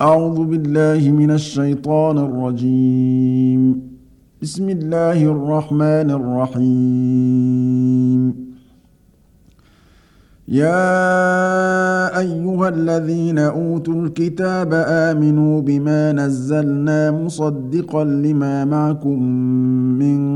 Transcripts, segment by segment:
أعوذ بالله من الشيطان الرجيم. بسم الله الرحمن الرحيم. يا أيها الذين أوتوا الكتاب آمنوا بما نزلنا مصدقا لما معكم من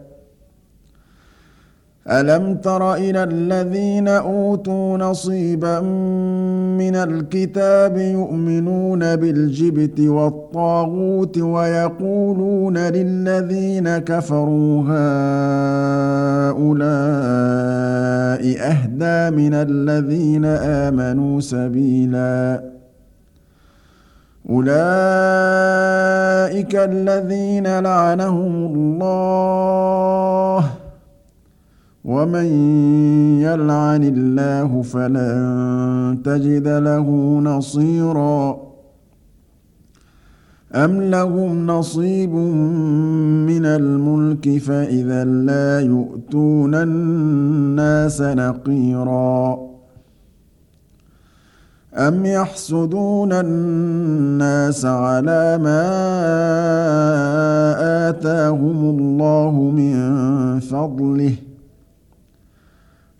ألم تر إلى الذين أوتوا نصيبا من الكتاب يؤمنون بالجبت والطاغوت ويقولون للذين كفروا هؤلاء أهدى من الذين آمنوا سبيلا أولئك الذين لعنهم الله ومن يلعن الله فلن تجد له نصيرا أم لهم نصيب من الملك فإذا لا يؤتون الناس نقيرا أم يحسدون الناس على ما آتاهم الله من فضله ۖ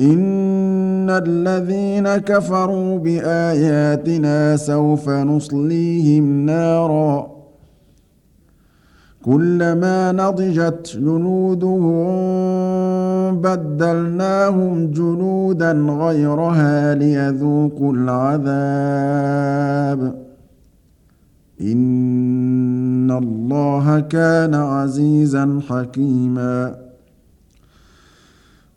إن الذين كفروا بآياتنا سوف نصليهم نارا كلما نضجت جنودهم بدلناهم جنودا غيرها ليذوقوا العذاب إن الله كان عزيزا حكيما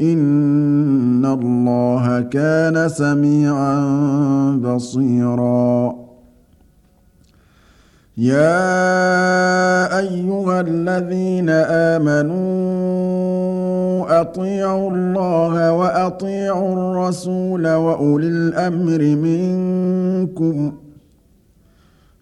إن الله كان سميعا بصيرا. يا أيها الذين آمنوا أطيعوا الله وأطيعوا الرسول وأولي الأمر منكم ۖ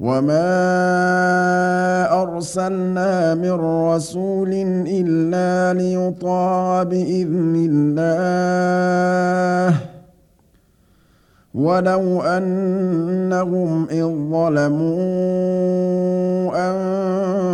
وما ارسلنا من رسول الا ليطاع باذن الله ولو انهم اذ ظلموا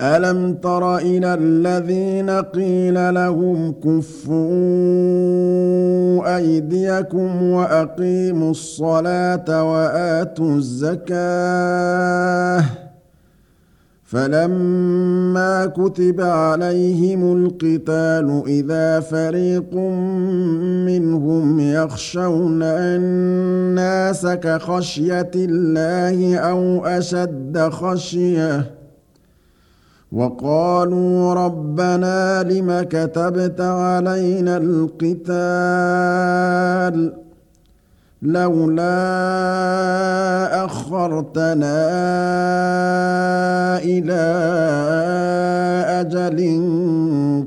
ألم تر إلى الذين قيل لهم كفوا أيديكم وأقيموا الصلاة وآتوا الزكاة فلما كتب عليهم القتال إذا فريق منهم يخشون الناس كخشية الله أو أشد خشيه وقالوا ربنا لم كتبت علينا القتال لولا أخرتنا إلى أجل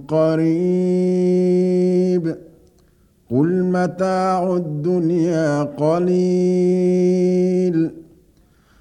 قريب قل متاع الدنيا قليل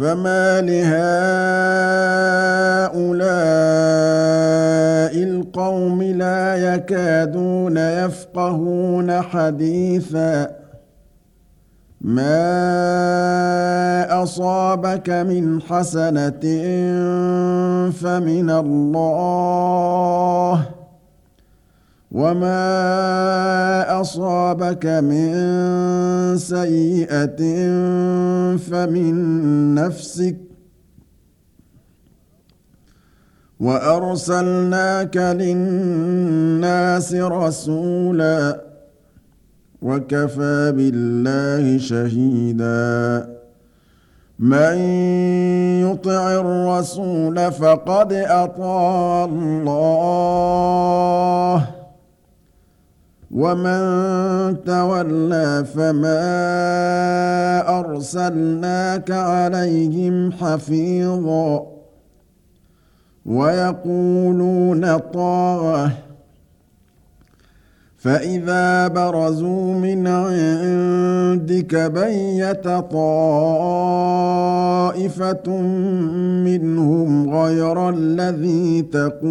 فَمَالِ هَٰؤُلَاءِ الْقَوْمِ لَا يَكَادُونَ يَفْقَهُونَ حَدِيثًا مَا أَصَابَكَ مِنْ حَسَنَةٍ فَمِنَ اللَّهِ وَمَا أَصَابَكَ مِن سَيِّئَةٍ فَمِن نَّفْسِكَ ۚ وَأَرْسَلْنَاكَ لِلنَّاسِ رَسُولًا ۚ وَكَفَىٰ بِاللَّهِ شَهِيدًا مَن يُطِعِ الرَّسُولَ فَقَدْ أَطَاعَ اللَّهَ ۖ وَمَن تَوَلَّىٰ فَمَا أَرْسَلْنَاكَ عَلَيْهِمْ حَفِيظًا. وَيَقُولُونَ طَاعَةٌ فَإِذَا بَرَزُوا مِنْ عِندِكَ بَيَّتَ طَائِفَةٌ مِّنْهُمْ غَيْرَ الَّذِي تَقُولُ.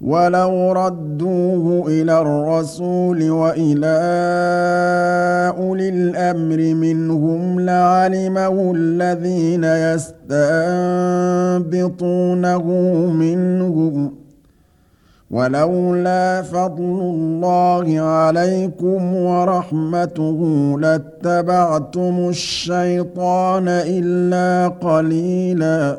وَلَوْ رَدُّوهُ إِلَى الرَّسُولِ وَإِلَىٰ أُولِي الْأَمْرِ مِنْهُمْ لَعَلِمَهُ الَّذِينَ يَسْتَنبِطُونَهُ مِنْهُمْ ۗ وَلَوْلَا فَضْلُ اللَّهِ عَلَيْكُمْ وَرَحْمَتُهُ لَاتَّبَعْتُمُ الشَّيْطَانَ إِلَّا قَلِيلًا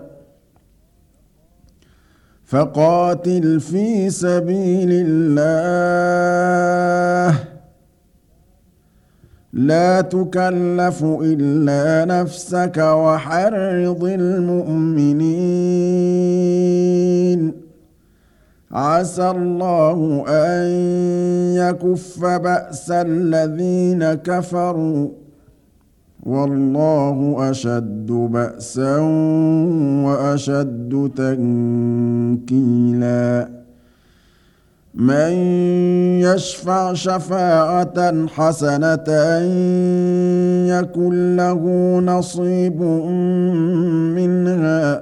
فَقَاتِلْ فِي سَبِيلِ اللَّهِ ۖ. لَا تُكَلَّفُ إِلَّا نَفْسَكَ وَحَرِّضِ الْمُؤْمِنِينَ ۖ. عَسَى اللَّهُ أَن يَكُفَّ بَأْسَ الَّذِينَ كَفَرُوا ۚ. وَاللَّهُ أَشَدُّ بَأْسًا وَأَشَدُّ تَنكِيلًا. مَن يَشْفَعْ شَفَاعَةً حَسَنَةً يَكُن لَّهُ نَصِيبٌ مِّنْهَا ۖ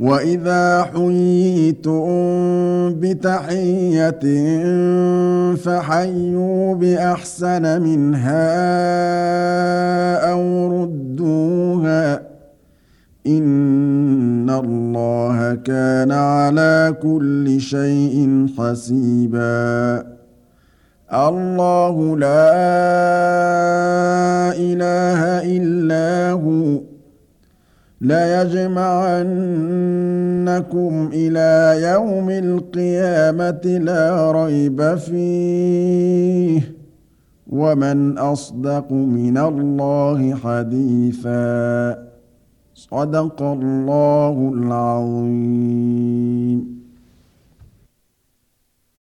وَإِذَا حُيِّيتُم بِتَحِيَّةٍ فَحَيُّوا بِأَحْسَنَ مِنْهَا أَوْ رُدُّوهَا ۗ إِنَّ اللَّهَ كَانَ عَلَىٰ كُلِّ شَيْءٍ حَسِيبًا اللَّهُ لَا إِلَٰهَ إِلَّا هُوَ لَيَجْمَعَنَّكُمْ إِلَىٰ يَوْمِ الْقِيَامَةِ لَا رَيْبَ فِيهِ ۗ. وَمَنْ أَصْدَقُ مِنَ اللَّهِ حَدِيثًا. صدق الله العظيم.